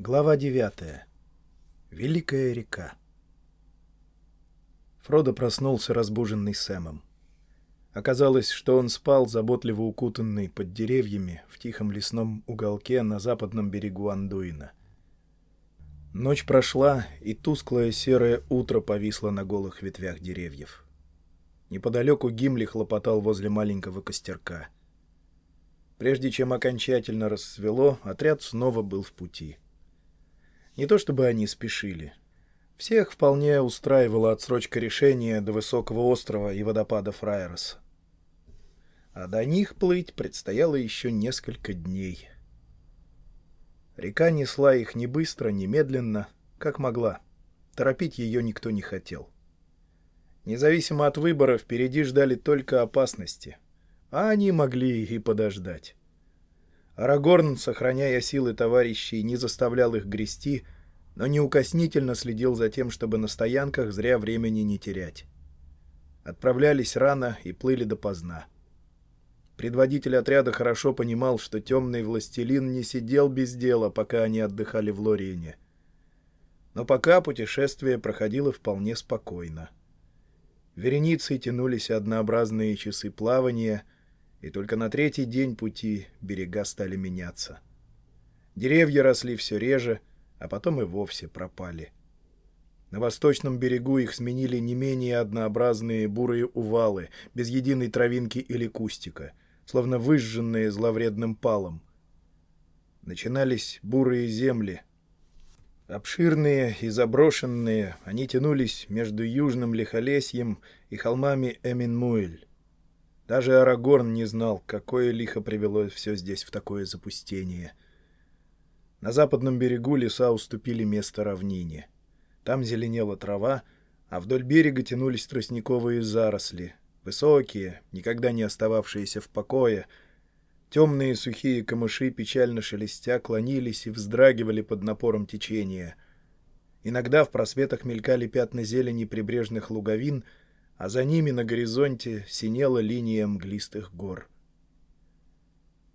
Глава 9. Великая река. Фродо проснулся, разбуженный Сэмом. Оказалось, что он спал, заботливо укутанный под деревьями в тихом лесном уголке на западном берегу Андуина. Ночь прошла, и тусклое серое утро повисло на голых ветвях деревьев. Неподалеку Гимли хлопотал возле маленького костерка. Прежде чем окончательно рассвело, отряд снова был в пути — не то чтобы они спешили. Всех вполне устраивала отсрочка решения до высокого острова и водопада Фраерос. А до них плыть предстояло еще несколько дней. Река несла их не быстро, не медленно, как могла. Торопить ее никто не хотел. Независимо от выбора, впереди ждали только опасности. А они могли и подождать. Арагорн, сохраняя силы товарищей, не заставлял их грести, но неукоснительно следил за тем, чтобы на стоянках зря времени не терять. Отправлялись рано и плыли допоздна. Предводитель отряда хорошо понимал, что темный властелин не сидел без дела, пока они отдыхали в Лориене. Но пока путешествие проходило вполне спокойно. Вереницей тянулись однообразные часы плавания — и только на третий день пути берега стали меняться. Деревья росли все реже, а потом и вовсе пропали. На восточном берегу их сменили не менее однообразные бурые увалы, без единой травинки или кустика, словно выжженные зловредным палом. Начинались бурые земли. Обширные и заброшенные, они тянулись между южным лихолесьем и холмами Эминмуэль. Даже Арагорн не знал, какое лихо привело все здесь в такое запустение. На западном берегу леса уступили место равнине. Там зеленела трава, а вдоль берега тянулись тростниковые заросли, высокие, никогда не остававшиеся в покое. Темные сухие камыши, печально шелестя, клонились и вздрагивали под напором течения. Иногда в просветах мелькали пятна зелени прибрежных луговин — а за ними на горизонте синела линия мглистых гор.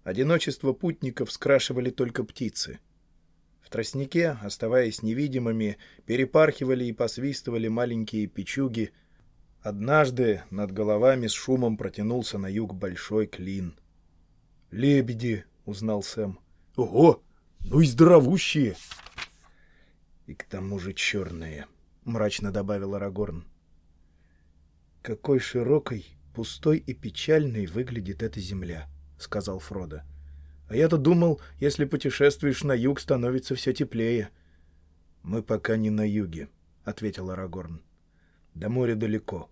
Одиночество путников скрашивали только птицы. В тростнике, оставаясь невидимыми, перепархивали и посвистывали маленькие печуги. Однажды над головами с шумом протянулся на юг большой клин. «Лебеди!» — узнал Сэм. «Ого! Ну и здоровущие!» «И к тому же черные!» — мрачно добавил Арагорн. «Какой широкой, пустой и печальной выглядит эта земля», — сказал Фродо. «А я-то думал, если путешествуешь на юг, становится все теплее». «Мы пока не на юге», — ответил Арагорн. «До моря далеко.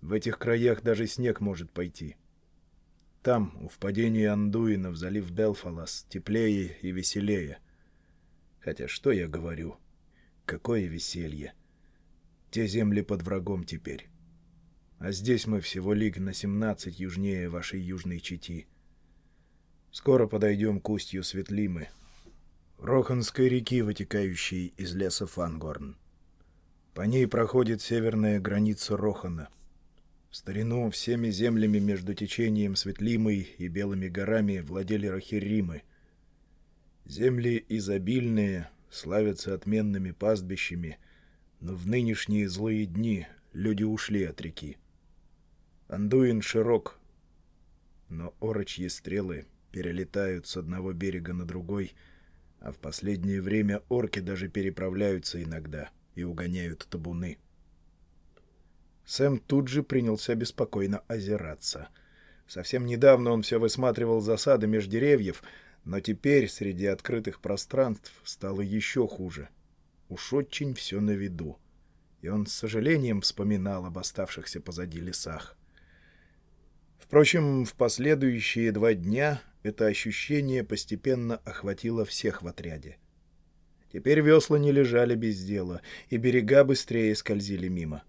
В этих краях даже снег может пойти. Там, у впадения Андуина в залив Белфалас, теплее и веселее. Хотя что я говорю? Какое веселье! Те земли под врагом теперь» а здесь мы всего лиг на 17 южнее вашей южной Чити. Скоро подойдем к устью Светлимы, Роханской реки, вытекающей из леса Фангорн. По ней проходит северная граница Рохана. В старину всеми землями между течением Светлимой и Белыми горами владели Рахиримы. Земли изобильные, славятся отменными пастбищами, но в нынешние злые дни люди ушли от реки. Андуин широк, но орочьи стрелы перелетают с одного берега на другой, а в последнее время орки даже переправляются иногда и угоняют табуны. Сэм тут же принялся беспокойно озираться. Совсем недавно он все высматривал засады меж деревьев, но теперь среди открытых пространств стало еще хуже. Уж очень все на виду. И он с сожалением вспоминал об оставшихся позади лесах. Впрочем, в последующие два дня это ощущение постепенно охватило всех в отряде. Теперь весла не лежали без дела, и берега быстрее скользили мимо.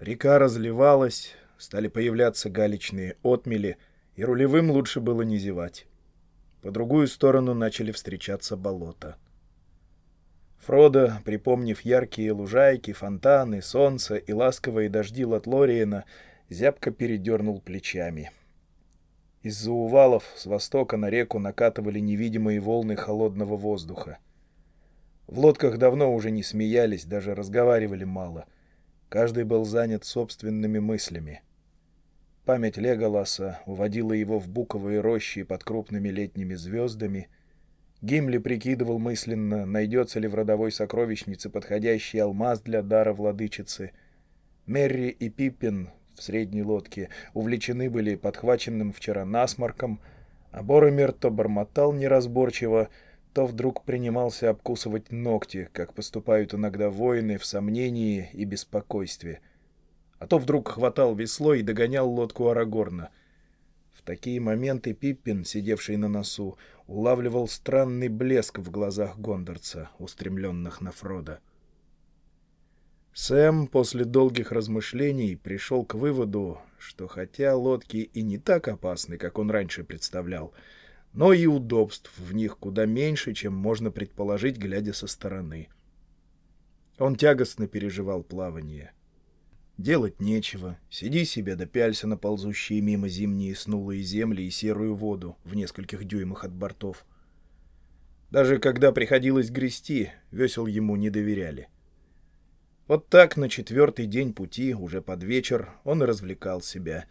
Река разливалась, стали появляться галечные отмели, и рулевым лучше было не зевать. По другую сторону начали встречаться болота. Фродо, припомнив яркие лужайки, фонтаны, солнце и ласковые дожди Латлориена, зябко передернул плечами. Из-за увалов с востока на реку накатывали невидимые волны холодного воздуха. В лодках давно уже не смеялись, даже разговаривали мало. Каждый был занят собственными мыслями. Память Леголаса уводила его в буковые рощи под крупными летними звездами. Гимли прикидывал мысленно, найдется ли в родовой сокровищнице подходящий алмаз для дара владычицы. Мерри и Пиппин в средней лодке увлечены были подхваченным вчера насморком, а Боромер то бормотал неразборчиво, то вдруг принимался обкусывать ногти, как поступают иногда воины в сомнении и беспокойстве. А то вдруг хватал весло и догонял лодку Арагорна. В такие моменты Пиппин, сидевший на носу, улавливал странный блеск в глазах гондорца, устремленных на Фрода. Сэм после долгих размышлений пришел к выводу, что хотя лодки и не так опасны, как он раньше представлял, — но и удобств в них куда меньше, чем можно предположить, глядя со стороны. Он тягостно переживал плавание. Делать нечего. Сиди себе да пялься на ползущие мимо зимние снулые земли и серую воду в нескольких дюймах от бортов. Даже когда приходилось грести, весел ему не доверяли. Вот так на четвертый день пути, уже под вечер, он развлекал себя.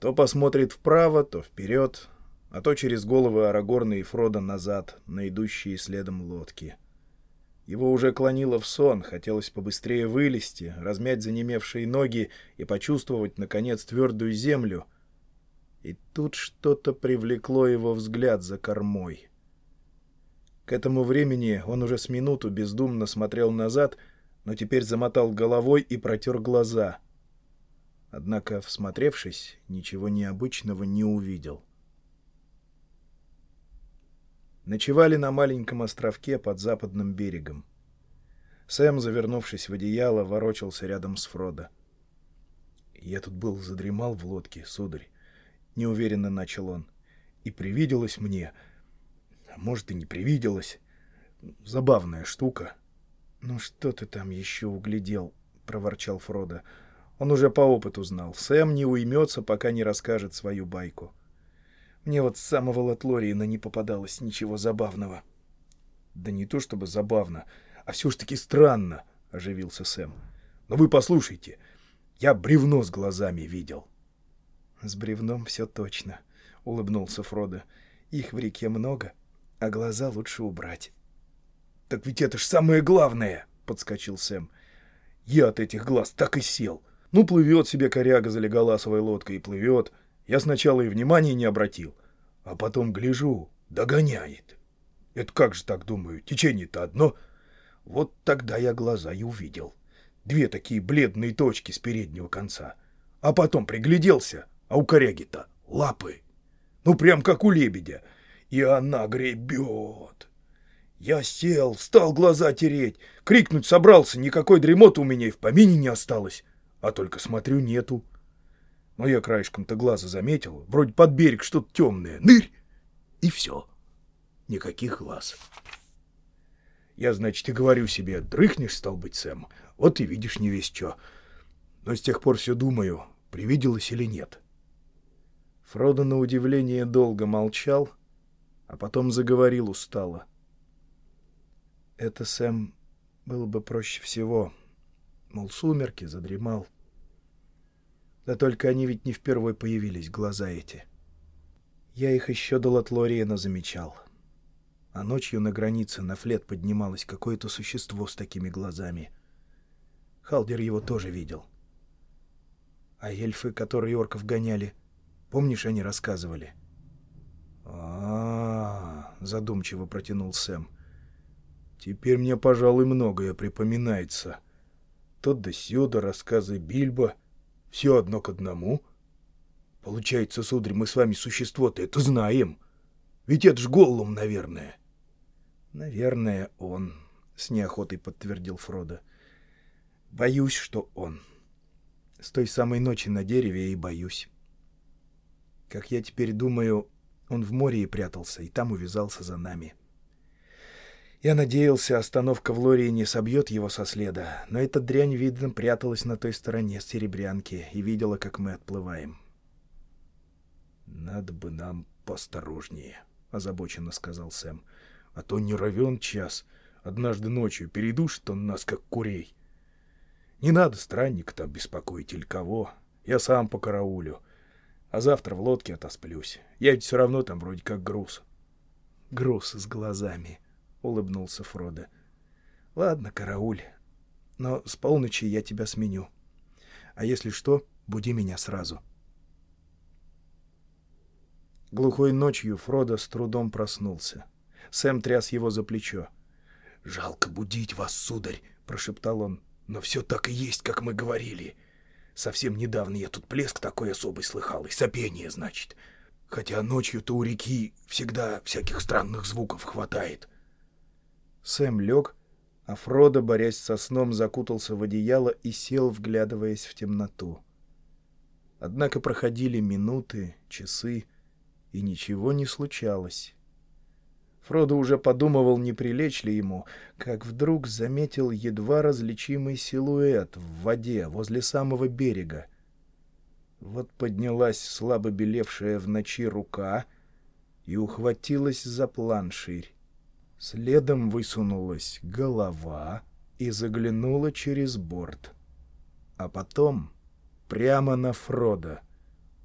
То посмотрит вправо, то вперед, а то через головы Арагорна и Фрода назад, на идущие следом лодки. Его уже клонило в сон, хотелось побыстрее вылезти, размять занемевшие ноги и почувствовать, наконец, твердую землю. И тут что-то привлекло его взгляд за кормой. К этому времени он уже с минуту бездумно смотрел назад, но теперь замотал головой и протер глаза. Однако, всмотревшись, ничего необычного не увидел. — ночевали на маленьком островке под западным берегом. Сэм, завернувшись в одеяло, ворочался рядом с Фродо. «Я тут был, задремал в лодке, сударь», — неуверенно начал он. «И привиделось мне, а может и не привиделось, забавная штука». «Ну что ты там еще углядел?» — проворчал Фродо. Он уже по опыту знал. Сэм не уймется, пока не расскажет свою байку. — мне вот с самого Латлориена не попадалось ничего забавного. — Да не то чтобы забавно, а все ж таки странно, — оживился Сэм. — Но вы послушайте, я бревно с глазами видел. — С бревном все точно, — улыбнулся Фродо. — Их в реке много, а глаза лучше убрать. — Так ведь это ж самое главное, — подскочил Сэм. — Я от этих глаз так и сел. Ну, плывет себе коряга за леголасовой лодкой и плывет, — я сначала и внимания не обратил, а потом гляжу, догоняет. Это как же так, думаю, течение-то одно. Вот тогда я глаза и увидел. Две такие бледные точки с переднего конца. А потом пригляделся, а у коряги-то лапы. Ну, прям как у лебедя. И она гребет. Я сел, стал глаза тереть. Крикнуть собрался, никакой дремоты у меня и в помине не осталось. А только смотрю, нету. Но я краешком-то глаза заметил, вроде под берег что-то темное. Нырь! И все. Никаких глаз. Я, значит, и говорю себе, дрыхнешь, стал быть, Сэм, вот и видишь не весь что. Но с тех пор все думаю, привиделось или нет. Фродо на удивление долго молчал, а потом заговорил устало. Это, Сэм, было бы проще всего. Мол, сумерки, задремал. Да только они ведь не впервые появились, глаза эти. Я их еще до Латлориена замечал. А ночью на границе на флет поднималось какое-то существо с такими глазами. Халдер его тоже видел. А эльфы, которые орков гоняли, помнишь, они рассказывали? -а задумчиво протянул Сэм. «Теперь мне, пожалуй, многое припоминается. Тот да сюда рассказы Бильбо, все одно к одному. Получается, сударь, мы с вами существо-то это знаем. Ведь это ж Голлум, наверное. Наверное, он, с неохотой подтвердил Фродо. Боюсь, что он. С той самой ночи на дереве и боюсь. Как я теперь думаю, он в море и прятался, и там увязался за нами. — я надеялся, остановка в Лории не собьет его со следа, но эта дрянь, видно, пряталась на той стороне серебрянки и видела, как мы отплываем. «Надо бы нам посторожнее», — озабоченно сказал Сэм. «А то не равен час, Однажды ночью передушит он нас, как курей. Не надо странника-то беспокоить или кого. Я сам по караулю. А завтра в лодке отосплюсь. Я ведь все равно там вроде как груз. — Груз с глазами, — улыбнулся Фродо. — Ладно, карауль. Но с полночи я тебя сменю. А если что, буди меня сразу. Глухой ночью Фродо с трудом проснулся. Сэм тряс его за плечо. — Жалко будить вас, сударь, — прошептал он. — Но все так и есть, как мы говорили. Совсем недавно я тут плеск такой особый слыхал, и сопение, значит. Хотя ночью-то у реки всегда всяких странных звуков хватает. Сэм лег, а Фродо, борясь со сном, закутался в одеяло и сел, вглядываясь в темноту. Однако проходили минуты, часы, и ничего не случалось. Фродо уже подумывал, не прилечь ли ему, как вдруг заметил едва различимый силуэт в воде возле самого берега. Вот поднялась слабо белевшая в ночи рука и ухватилась за планширь. Следом высунулась голова и заглянула через борт. А потом прямо на Фрода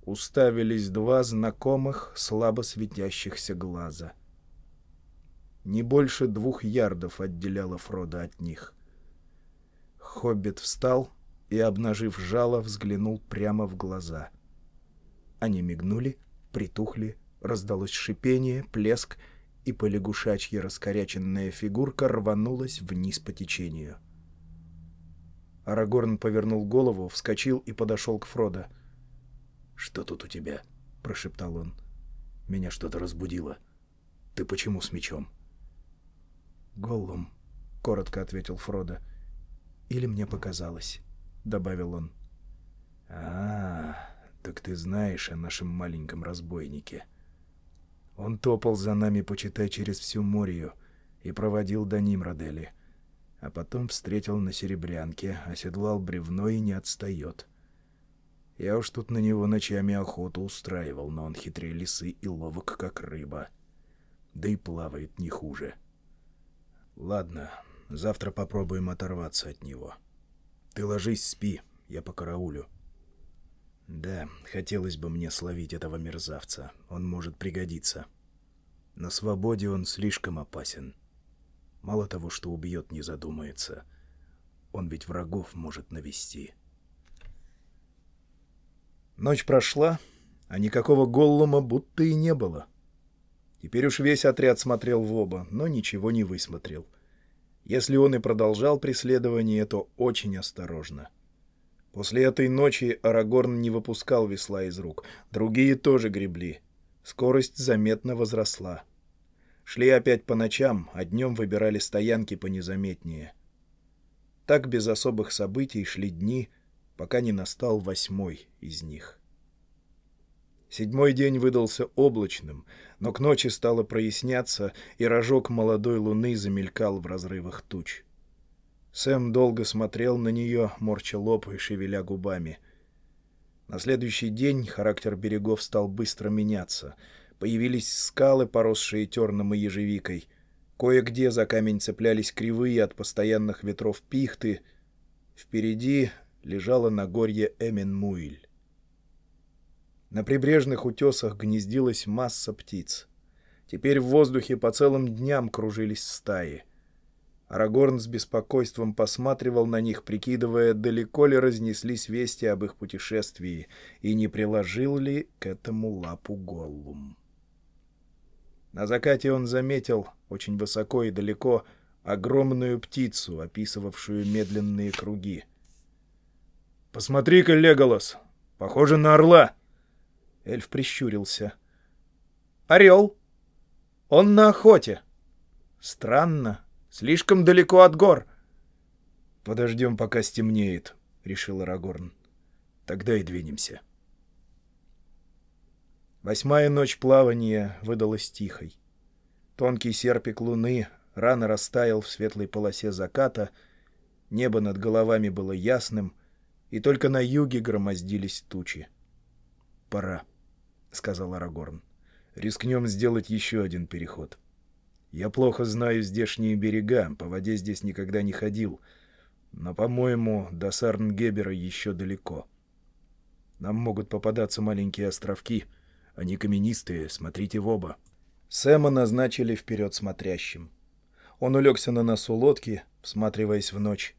уставились два знакомых слабо светящихся глаза — не больше двух ярдов отделяло Фрода от них. Хоббит встал и, обнажив жало, взглянул прямо в глаза. Они мигнули, притухли, раздалось шипение, плеск, и полягушачья раскоряченная фигурка рванулась вниз по течению. Арагорн повернул голову, вскочил и подошел к Фродо. «Что тут у тебя?» — прошептал он. «Меня что-то разбудило. Ты почему с мечом?» «Голлум», — коротко ответил Фродо. «Или мне показалось», — добавил он. «А, так ты знаешь о нашем маленьком разбойнике. Он топал за нами, почитай, через всю Морию и проводил до Нимродели, а потом встретил на Серебрянке, оседлал бревно и не отстает». Я уж тут на него ночами охоту устраивал, но он хитрее лисы и ловок, как рыба. Да и плавает не хуже. — Ладно, завтра попробуем оторваться от него. Ты ложись, спи, я по караулю. Да, хотелось бы мне словить этого мерзавца. Он может пригодиться. На свободе он слишком опасен. Мало того, что убьет, не задумается. Он ведь врагов может навести. Ночь прошла, а никакого Голлума будто и не было. — Теперь уж весь отряд смотрел в оба, но ничего не высмотрел. Если он и продолжал преследование, то очень осторожно. После этой ночи Арагорн не выпускал весла из рук, другие тоже гребли. Скорость заметно возросла. Шли опять по ночам, а днем выбирали стоянки понезаметнее. Так без особых событий шли дни, пока не настал восьмой из них. Седьмой день выдался облачным, но к ночи стало проясняться, и рожок молодой луны замелькал в разрывах туч. Сэм долго смотрел на нее, морча лоб и шевеля губами. На следующий день характер берегов стал быстро меняться. Появились скалы, поросшие терном и ежевикой. Кое-где за камень цеплялись кривые от постоянных ветров пихты. Впереди лежала Нагорье Эмин-Муиль. На прибрежных утесах гнездилась масса птиц. Теперь в воздухе по целым дням кружились стаи. Арагорн с беспокойством посматривал на них, прикидывая, далеко ли разнеслись вести об их путешествии и не приложил ли к этому лапу Голлум. На закате он заметил, очень высоко и далеко, огромную птицу, описывавшую медленные круги. «Посмотри-ка, Леголас! Похоже на орла!» Эльф прищурился. «Орел! Он на охоте!» «Странно. Слишком далеко от гор!» «Подождем, пока стемнеет», — решил Арагорн. «Тогда и двинемся». Восьмая ночь плавания выдалась тихой. Тонкий серпик луны рано растаял в светлой полосе заката, небо над головами было ясным, и только на юге громоздились тучи. Пора. — сказал Арагорн. «Рискнем сделать еще один переход. Я плохо знаю здешние берега, по воде здесь никогда не ходил. Но, по-моему, до Сарнгебера еще далеко. Нам могут попадаться маленькие островки. Они каменистые, смотрите в оба. Сэма назначили вперед смотрящим. Он улегся на носу лодки, всматриваясь в ночь.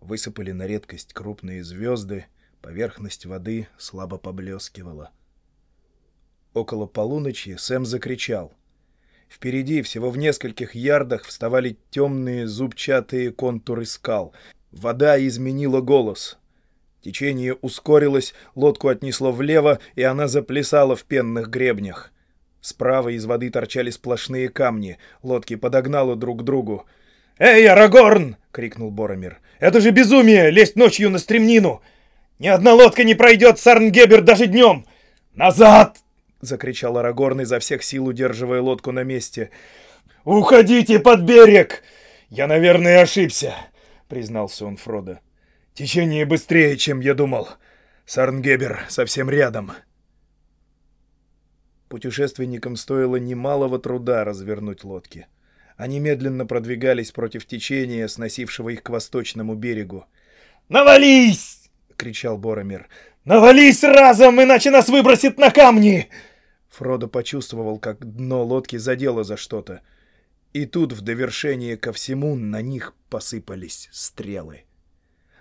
Высыпали на редкость крупные звезды, поверхность воды слабо поблескивала. Около полуночи Сэм закричал. Впереди, всего в нескольких ярдах, вставали темные зубчатые контуры скал. Вода изменила голос. Течение ускорилось, лодку отнесло влево, и она заплясала в пенных гребнях. Справа из воды торчали сплошные камни, лодки подогнало друг к другу. «Эй, Арагорн!» — крикнул Боромир. «Это же безумие — лезть ночью на стремнину! Ни одна лодка не пройдет Сарнгебер даже днем! Назад!» — закричал Арагорн изо всех сил, удерживая лодку на месте. «Уходите под берег! Я, наверное, ошибся!» — признался он Фродо. «Течение быстрее, чем я думал. Сарнгебер совсем рядом». Путешественникам стоило немалого труда развернуть лодки. Они медленно продвигались против течения, сносившего их к восточному берегу. «Навались!» — кричал Боромир. «Навались разом, иначе нас выбросит на камни!» Фродо почувствовал, как дно лодки задело за что-то. И тут, в довершение ко всему, на них посыпались стрелы.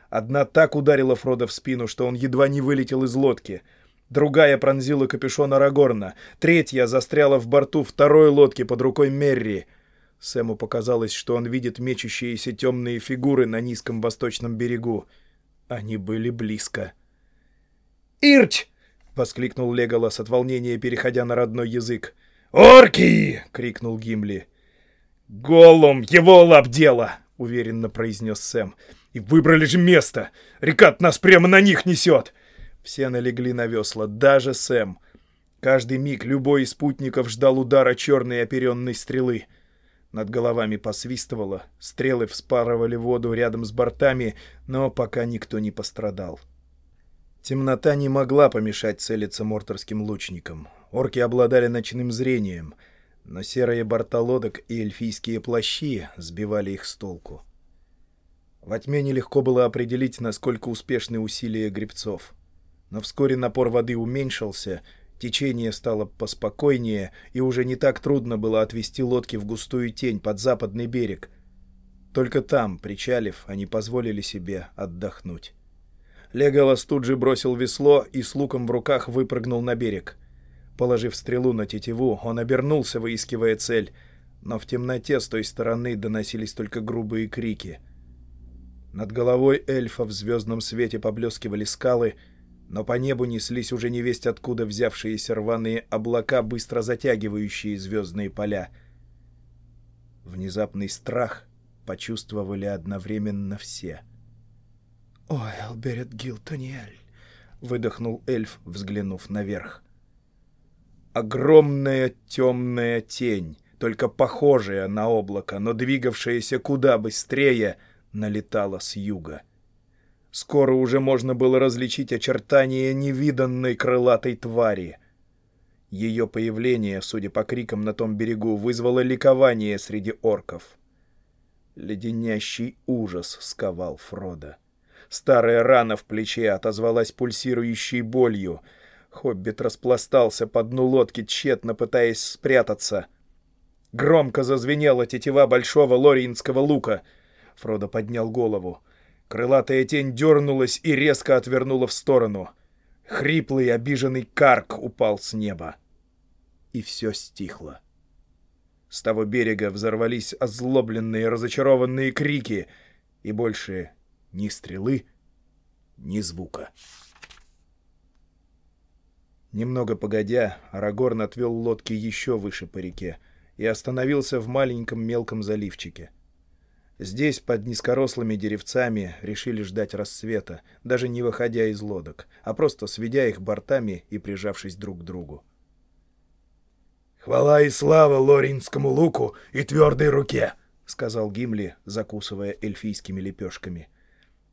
Одна так ударила Фродо в спину, что он едва не вылетел из лодки — Другая пронзила капюшон Арагорна. Третья застряла в борту второй лодки под рукой Мерри. Сэму показалось, что он видит мечущиеся темные фигуры на низком восточном берегу. Они были близко. «Ирч!» — воскликнул Леголас от волнения, переходя на родной язык. «Орки!» — крикнул Гимли. «Голум! Его лап дело!» — уверенно произнес Сэм. «И выбрали же место! Рекат нас прямо на них несет!» Все налегли на весла, даже Сэм. Каждый миг любой из спутников ждал удара черной оперенной стрелы. Над головами посвистывало, стрелы вспарывали воду рядом с бортами, но пока никто не пострадал. Темнота не могла помешать целиться морторским лучникам. Орки обладали ночным зрением, но серые борта лодок и эльфийские плащи сбивали их с толку. Во тьме нелегко было определить, насколько успешны усилия гребцов но вскоре напор воды уменьшился, течение стало поспокойнее, и уже не так трудно было отвести лодки в густую тень под западный берег. Только там, причалив, они позволили себе отдохнуть. Леголас тут же бросил весло и с луком в руках выпрыгнул на берег. Положив стрелу на тетиву, он обернулся, выискивая цель, но в темноте с той стороны доносились только грубые крики. Над головой эльфа в звездном свете поблескивали скалы — но по небу неслись уже невесть откуда взявшиеся рваные облака, быстро затягивающие звездные поля. Внезапный страх почувствовали одновременно все. «Ой, Алберет Гилтониэль!» — выдохнул эльф, взглянув наверх. Огромная темная тень, только похожая на облако, но двигавшаяся куда быстрее, налетала с юга. Скоро уже можно было различить очертания невиданной крылатой твари. Ее появление, судя по крикам на том берегу, вызвало ликование среди орков. Леденящий ужас сковал Фрода. Старая рана в плече отозвалась пульсирующей болью. Хоббит распластался по дну лодки, тщетно пытаясь спрятаться. Громко зазвенела тетива большого лориинского лука. Фродо поднял голову. Крылатая тень дернулась и резко отвернула в сторону. Хриплый, обиженный карк упал с неба. И все стихло. С того берега взорвались озлобленные, разочарованные крики, и больше ни стрелы, ни звука. Немного погодя, Арагорн отвел лодки еще выше по реке и остановился в маленьком мелком заливчике — Здесь, под низкорослыми деревцами, решили ждать рассвета, даже не выходя из лодок, а просто сведя их бортами и прижавшись друг к другу. «Хвала и слава лоринскому луку и твердой руке!» — сказал Гимли, закусывая эльфийскими лепешками.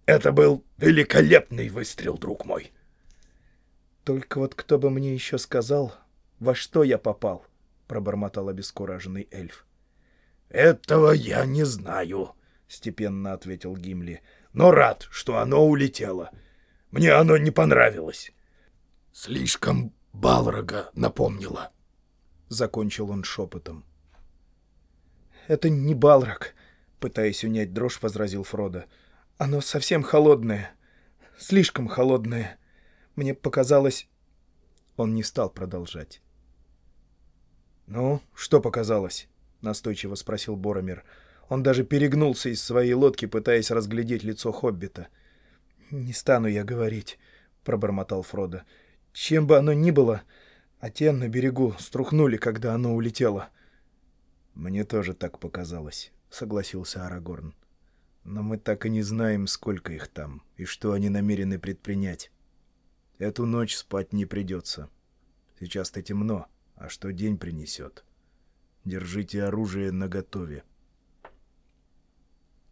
«Это был великолепный выстрел, друг мой!» «Только вот кто бы мне еще сказал, во что я попал?» — пробормотал обескураженный эльф. «Этого я не знаю», — степенно ответил Гимли. «Но рад, что оно улетело. Мне оно не понравилось. Слишком Балрога напомнило». Закончил он шепотом. «Это не Балрог», — пытаясь унять дрожь, возразил Фродо. «Оно совсем холодное. Слишком холодное. Мне показалось...» Он не стал продолжать. «Ну, что показалось?» — настойчиво спросил Боромир. Он даже перегнулся из своей лодки, пытаясь разглядеть лицо Хоббита. «Не стану я говорить», — пробормотал Фродо. «Чем бы оно ни было, а те на берегу струхнули, когда оно улетело». «Мне тоже так показалось», — согласился Арагорн. «Но мы так и не знаем, сколько их там и что они намерены предпринять. Эту ночь спать не придется. Сейчас-то темно, а что день принесет? Держите оружие наготове».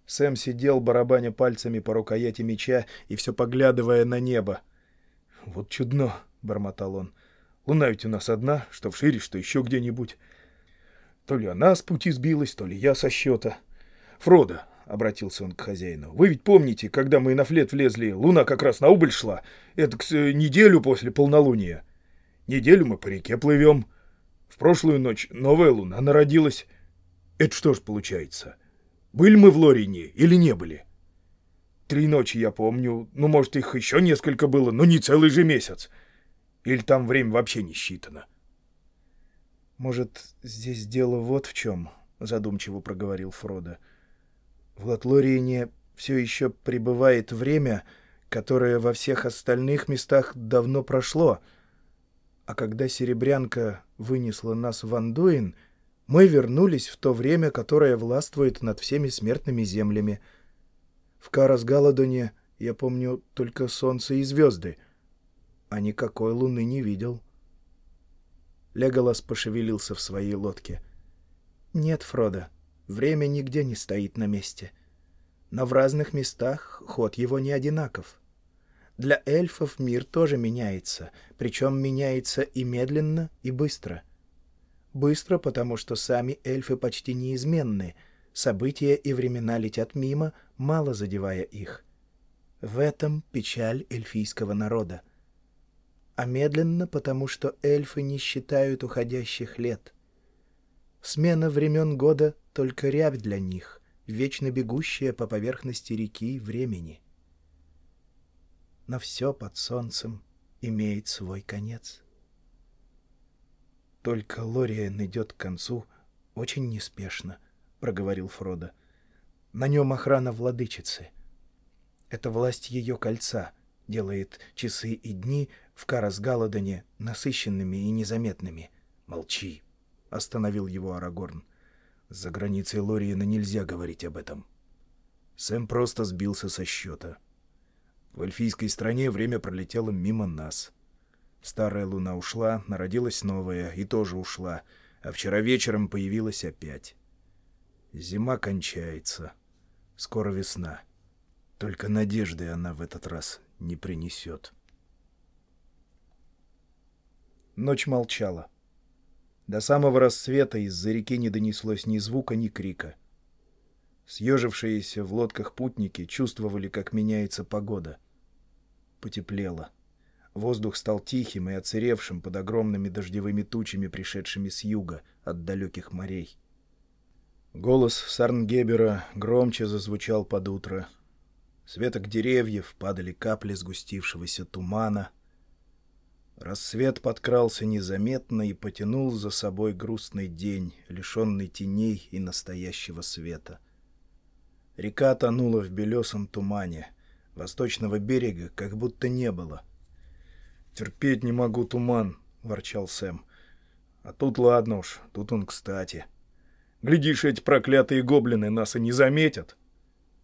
Сэм сидел, барабаня пальцами по рукояти меча и все поглядывая на небо. «Вот чудно!» — бормотал он. «Луна ведь у нас одна, что в шире, что еще где-нибудь. То ли она с пути сбилась, то ли я со счета. Фродо, — обратился он к хозяину, — вы ведь помните, когда мы на флет влезли, луна как раз на убыль шла, это к неделю после полнолуния. Неделю мы по реке плывем. В прошлую ночь новая луна народилась. Это что ж получается? Были мы в Лорине или не были? Три ночи я помню, ну, может, их еще несколько было, но не целый же месяц. Или там время вообще не считано. «Может, здесь дело вот в чем», — задумчиво проговорил Фродо. «В Латлориене все еще пребывает время, которое во всех остальных местах давно прошло. А когда Серебрянка вынесла нас в Андуин, мы вернулись в то время, которое властвует над всеми смертными землями. В Карасгаладоне я помню только солнце и звезды, а никакой луны не видел». Леголас пошевелился в своей лодке. «Нет, Фродо, время нигде не стоит на месте. Но в разных местах ход его не одинаков. Для эльфов мир тоже меняется, причем меняется и медленно, и быстро. Быстро, потому что сами эльфы почти неизменны, события и времена летят мимо, мало задевая их. В этом печаль эльфийского народа — а медленно, потому что эльфы не считают уходящих лет. Смена времен года — только рябь для них, вечно бегущая по поверхности реки времени. Но все под солнцем имеет свой конец. «Только Лориен идет к концу очень неспешно», — проговорил Фродо. «На нем охрана владычицы. Это власть ее кольца — делает часы и дни в Карасгаладоне насыщенными и незаметными. «Молчи!» — остановил его Арагорн. «За границей Лориена нельзя говорить об этом. Сэм просто сбился со счета. В эльфийской стране время пролетело мимо нас. Старая луна ушла, народилась новая и тоже ушла, а вчера вечером появилась опять. Зима кончается. Скоро весна. Только надежды она в этот раз не принесет. Ночь молчала. До самого рассвета из-за реки не донеслось ни звука, ни крика. Съежившиеся в лодках путники чувствовали, как меняется погода. Потеплело. Воздух стал тихим и оцеревшим под огромными дождевыми тучами, пришедшими с юга, от далеких морей. Голос Сарнгебера громче зазвучал под утро — с веток деревьев падали капли сгустившегося тумана. Рассвет подкрался незаметно и потянул за собой грустный день, лишенный теней и настоящего света. Река тонула в белесом тумане. Восточного берега как будто не было. «Терпеть не могу туман», — ворчал Сэм. «А тут ладно уж, тут он кстати. Глядишь, эти проклятые гоблины нас и не заметят».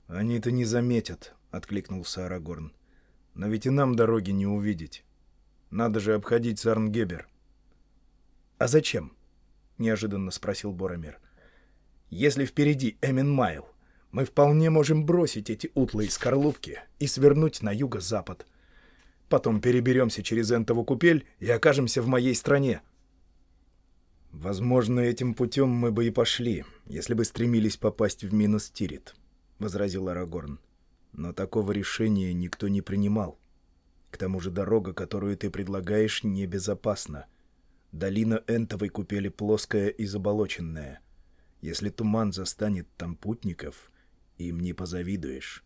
«Они-то не заметят», — откликнулся Арагорн. «Но ведь и нам дороги не увидеть. Надо же обходить Сарнгебер». «А зачем?» — неожиданно спросил Боромир. «Если впереди Эмин Майл, мы вполне можем бросить эти утлые скорлупки и свернуть на юго-запад. Потом переберемся через Энтову купель и окажемся в моей стране». «Возможно, этим путем мы бы и пошли, если бы стремились попасть в Миностирит», — возразил Арагорн. «Но такого решения никто не принимал. К тому же дорога, которую ты предлагаешь, небезопасна. Долина Энтовой купели плоская и заболоченная. Если туман застанет там путников, им не позавидуешь.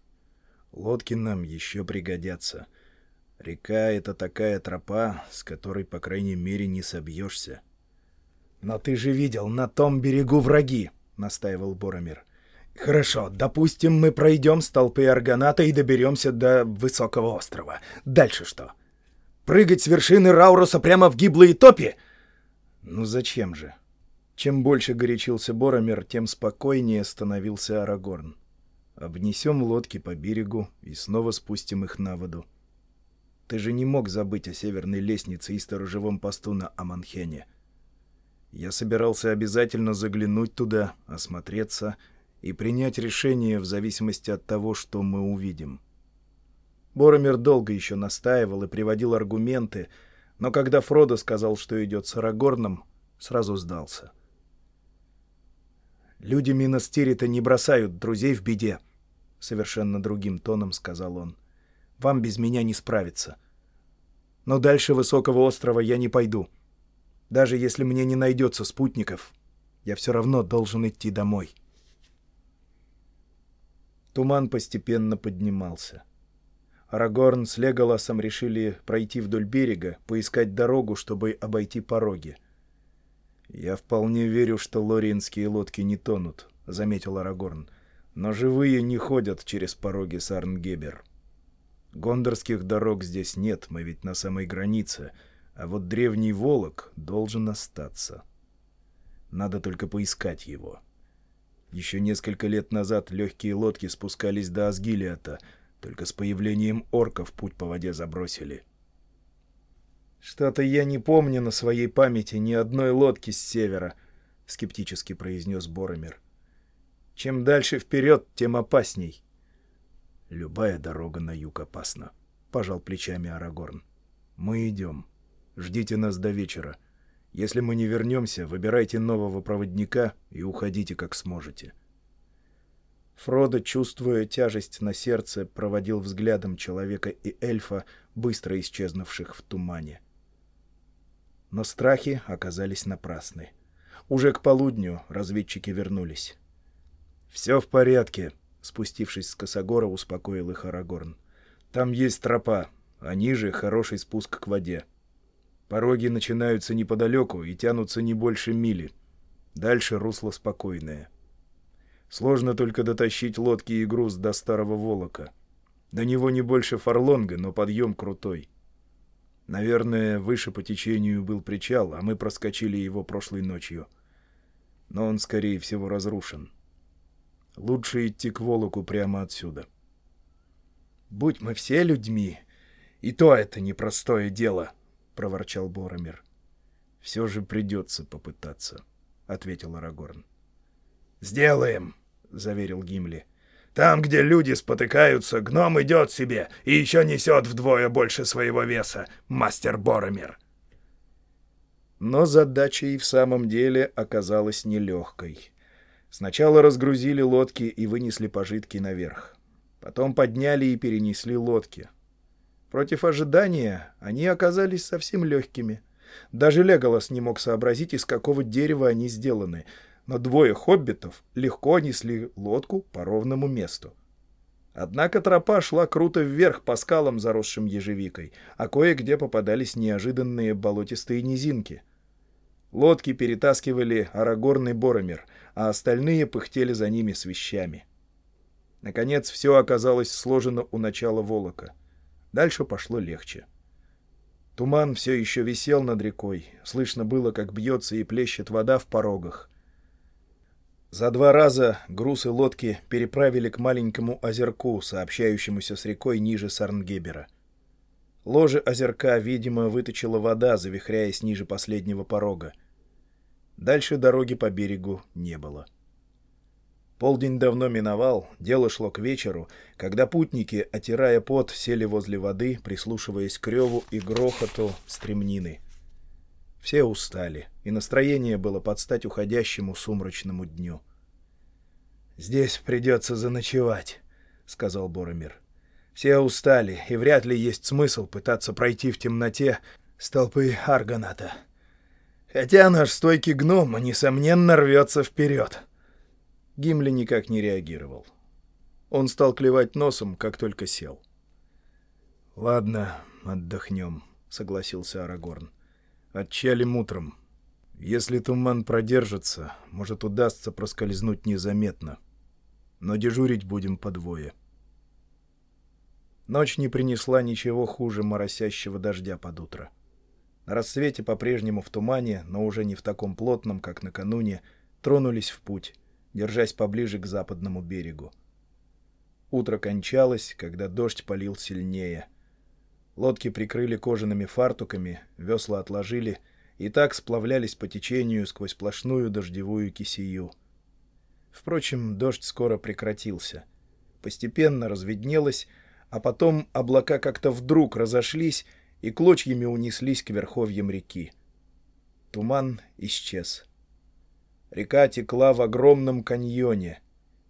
Лодки нам еще пригодятся. Река — это такая тропа, с которой, по крайней мере, не собьешься». «Но ты же видел, на том берегу враги!» — настаивал Боромир. «Хорошо, допустим, мы пройдем столпы Аргоната и доберемся до Высокого острова. Дальше что? Прыгать с вершины Рауруса прямо в гиблые топи?» «Ну зачем же?» Чем больше горячился Боромер, тем спокойнее становился Арагорн. «Обнесем лодки по берегу и снова спустим их на воду. Ты же не мог забыть о северной лестнице и сторожевом посту на Аманхене. Я собирался обязательно заглянуть туда, осмотреться и принять решение в зависимости от того, что мы увидим. Боромер долго еще настаивал и приводил аргументы, но когда Фродо сказал, что идет с Арагорном, сразу сдался. «Люди Минастирита не бросают друзей в беде», — совершенно другим тоном сказал он. «Вам без меня не справиться. Но дальше Высокого острова я не пойду. Даже если мне не найдется спутников, я все равно должен идти домой». Туман постепенно поднимался. Арагорн с Леголасом решили пройти вдоль берега, поискать дорогу, чтобы обойти пороги. «Я вполне верю, что лориенские лодки не тонут», — заметил Арагорн. «Но живые не ходят через пороги Сарнгебер. Гондорских дорог здесь нет, мы ведь на самой границе, а вот древний Волок должен остаться. Надо только поискать его». Еще несколько лет назад легкие лодки спускались до Асгилиата, только с появлением орков путь по воде забросили. «Что-то я не помню на своей памяти ни одной лодки с севера», — скептически произнес Боромир. «Чем дальше вперед, тем опасней». «Любая дорога на юг опасна», — пожал плечами Арагорн. «Мы идем. Ждите нас до вечера. Если мы не вернемся, выбирайте нового проводника и уходите как сможете». Фродо, чувствуя тяжесть на сердце, проводил взглядом человека и эльфа, быстро исчезнувших в тумане. Но страхи оказались напрасны. Уже к полудню разведчики вернулись. «Все в порядке», — спустившись с Косогора, успокоил их Арагорн. «Там есть тропа, а ниже хороший спуск к воде. Пороги начинаются неподалеку и тянутся не больше мили. Дальше русло спокойное. Сложно только дотащить лодки и груз до Старого Волока. До него не больше фарлонга, но подъем крутой. Наверное, выше по течению был причал, а мы проскочили его прошлой ночью. Но он, скорее всего, разрушен. Лучше идти к Волоку прямо отсюда. «Будь мы все людьми, и то это непростое дело», — проворчал Боромир. «Все же придется попытаться», — ответил Арагорн. «Сделаем», — заверил Гимли. «Там, где люди спотыкаются, гном идет себе и еще несет вдвое больше своего веса, мастер Боромир». Но задача и в самом деле оказалась нелегкой. Сначала разгрузили лодки и вынесли пожитки наверх. Потом подняли и перенесли лодки. Против ожидания они оказались совсем легкими. Даже Леголас не мог сообразить, из какого дерева они сделаны, но двое хоббитов легко несли лодку по ровному месту. Однако тропа шла круто вверх по скалам, заросшим ежевикой, а кое-где попадались неожиданные болотистые низинки. Лодки перетаскивали Арагорн и Боромир, а остальные пыхтели за ними с вещами. Наконец все оказалось сложено у начала Волока — Дальше пошло легче. Туман все еще висел над рекой. Слышно было, как бьется и плещет вода в порогах. За два раза груз и лодки переправили к маленькому озерку, сообщающемуся с рекой ниже Сарнгебера. Ложе озерка, видимо, выточила вода, завихряясь ниже последнего порога. Дальше дороги по берегу не было. Полдень давно миновал, дело шло к вечеру, когда путники, отирая пот, сели возле воды, прислушиваясь к реву и грохоту стремнины. Все устали, и настроение было под стать уходящему сумрачному дню. «Здесь придется заночевать», — сказал Боромир. «Все устали, и вряд ли есть смысл пытаться пройти в темноте столпы Аргоната. Хотя наш стойкий гном, несомненно, рвется вперед». Гимли никак не реагировал. Он стал клевать носом, как только сел. «Ладно, отдохнем», — согласился Арагорн. «Отчалим утром. Если туман продержится, может, удастся проскользнуть незаметно. Но дежурить будем по двое». Ночь не принесла ничего хуже моросящего дождя под утро. На рассвете по-прежнему в тумане, но уже не в таком плотном, как накануне, тронулись в путь, держась поближе к западному берегу. Утро кончалось, когда дождь полил сильнее. Лодки прикрыли кожаными фартуками, весла отложили и так сплавлялись по течению сквозь сплошную дождевую кисею. Впрочем, дождь скоро прекратился. Постепенно разведнелось, а потом облака как-то вдруг разошлись и клочьями унеслись к верховьям реки. Туман исчез. Река текла в огромном каньоне,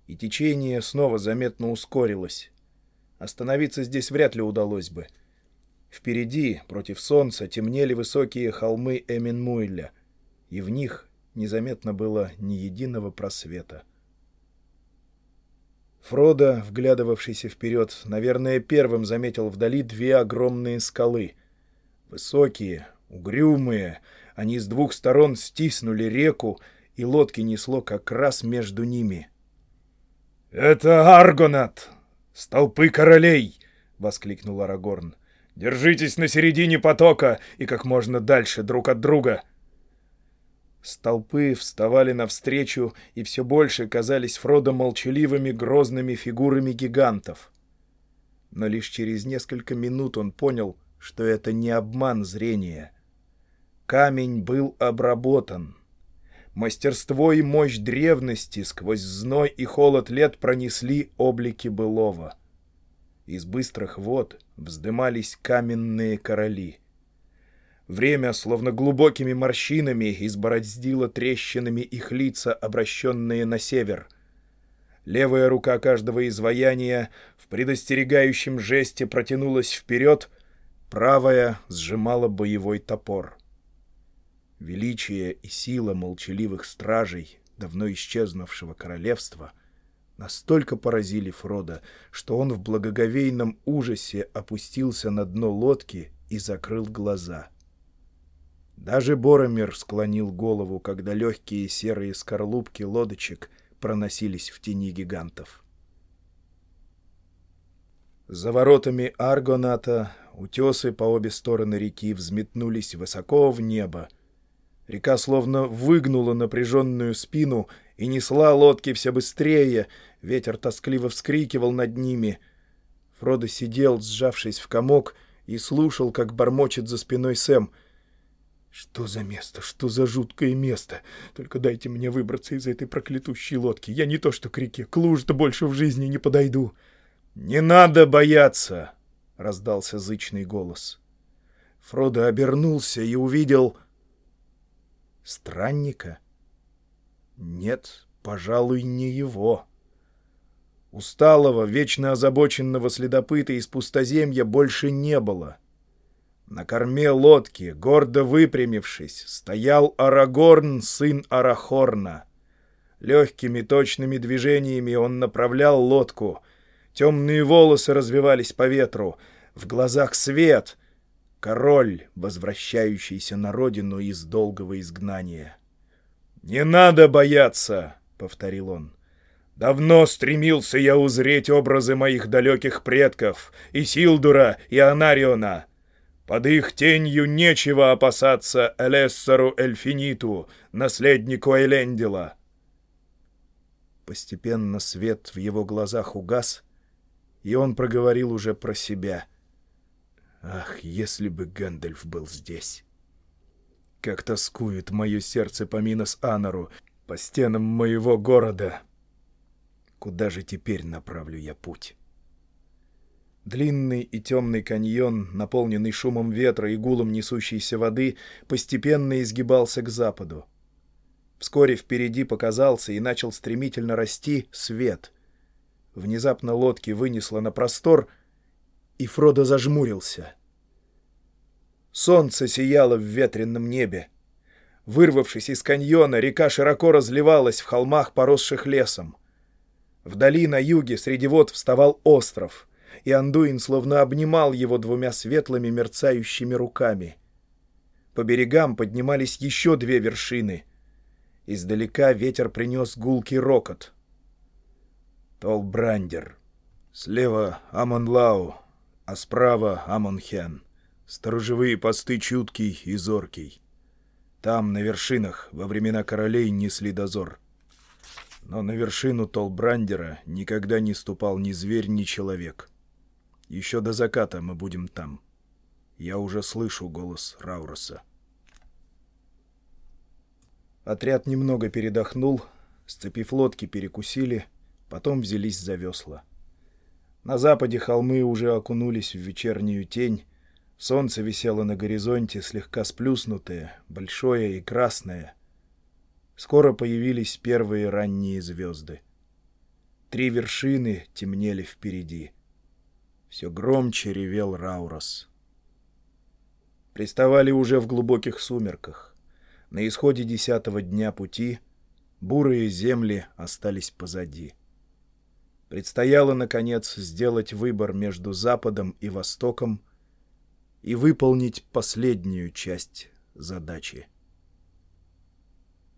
и течение снова заметно ускорилось. Остановиться здесь вряд ли удалось бы. Впереди, против солнца, темнели высокие холмы Эминмуйля, и в них незаметно было ни единого просвета. Фродо, вглядывавшийся вперед, наверное, первым заметил вдали две огромные скалы. Высокие, угрюмые, они с двух сторон стиснули реку, и лодки несло как раз между ними. «Это Аргонат! Столпы королей!» — воскликнул Арагорн. «Держитесь на середине потока и как можно дальше друг от друга!» Столпы вставали навстречу и все больше казались Фродо молчаливыми грозными фигурами гигантов. Но лишь через несколько минут он понял, что это не обман зрения. Камень был обработан — Мастерство и мощь древности сквозь зной и холод лет пронесли облики былого. Из быстрых вод вздымались каменные короли. Время, словно глубокими морщинами, избороздило трещинами их лица, обращенные на север. Левая рука каждого изваяния в предостерегающем жесте протянулась вперед, правая сжимала боевой топор. Величие и сила молчаливых стражей давно исчезнувшего королевства настолько поразили Фрода, что он в благоговейном ужасе опустился на дно лодки и закрыл глаза. Даже Боромер склонил голову, когда легкие серые скорлупки лодочек проносились в тени гигантов. За воротами Аргоната утесы по обе стороны реки взметнулись высоко в небо, Река словно выгнула напряженную спину и несла лодки все быстрее, ветер тоскливо вскрикивал над ними. Фродо сидел, сжавшись в комок, и слушал, как бормочет за спиной Сэм. «Что за место? Что за жуткое место? Только дайте мне выбраться из этой проклятущей лодки. Я не то что к реке, к луже-то больше в жизни не подойду». «Не надо бояться!» — раздался зычный голос. Фродо обернулся и увидел Странника? Нет, пожалуй, не его. Усталого, вечно озабоченного следопыта из пустоземья больше не было. На корме лодки, гордо выпрямившись, стоял Арагорн, сын Арахорна. Легкими точными движениями он направлял лодку. Темные волосы развивались по ветру. В глазах свет — король, возвращающийся на родину из долгого изгнания. «Не надо бояться!» — повторил он. «Давно стремился я узреть образы моих далеких предков, и Силдура, и Анариона. Под их тенью нечего опасаться Элессору Эльфиниту, наследнику Элендила». Постепенно свет в его глазах угас, и он проговорил уже про себя — Ах, если бы Гэндальф был здесь! Как тоскует мое сердце по Минос-Анору, по стенам моего города! Куда же теперь направлю я путь? Длинный и темный каньон, наполненный шумом ветра и гулом несущейся воды, постепенно изгибался к западу. Вскоре впереди показался и начал стремительно расти свет. Внезапно лодки вынесло на простор, и Фродо зажмурился. Солнце сияло в ветренном небе. Вырвавшись из каньона, река широко разливалась в холмах, поросших лесом. Вдали на юге среди вод вставал остров — и Андуин словно обнимал его двумя светлыми мерцающими руками. По берегам поднимались еще две вершины. Издалека ветер принес гулкий рокот. Толбрандер. Слева Амонлау, а справа Амонхен. Сторожевые посты чуткий и зоркий. Там, на вершинах, во времена королей несли дозор. Но на вершину Толбрандера никогда не ступал ни зверь, ни человек. Еще до заката мы будем там. Я уже слышу голос Рауроса. Отряд немного передохнул, сцепив лодки, перекусили, потом взялись за весла. На западе холмы уже окунулись в вечернюю тень, солнце висело на горизонте, слегка сплюснутое, большое и красное. Скоро появились первые ранние звезды. Три вершины темнели впереди — все громче ревел Раурос. Приставали уже в глубоких сумерках. На исходе десятого дня пути бурые земли остались позади. Предстояло, наконец, сделать выбор между Западом и Востоком и выполнить последнюю часть задачи.